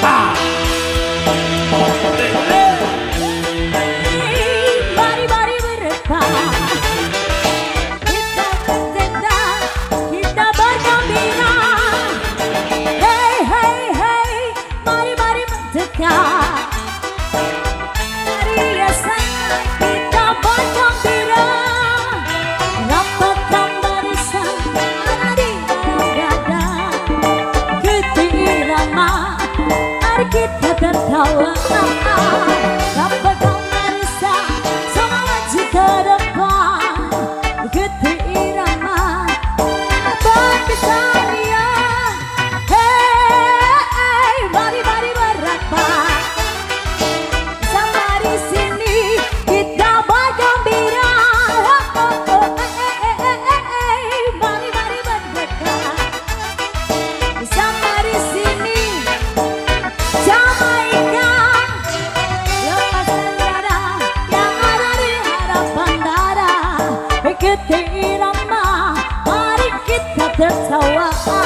大。kita dan kawan-kawan 可笑啊！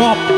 哦。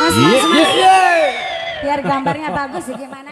Mas, Iya mas, iya mas. iya. Biar gambarnya bagus gimana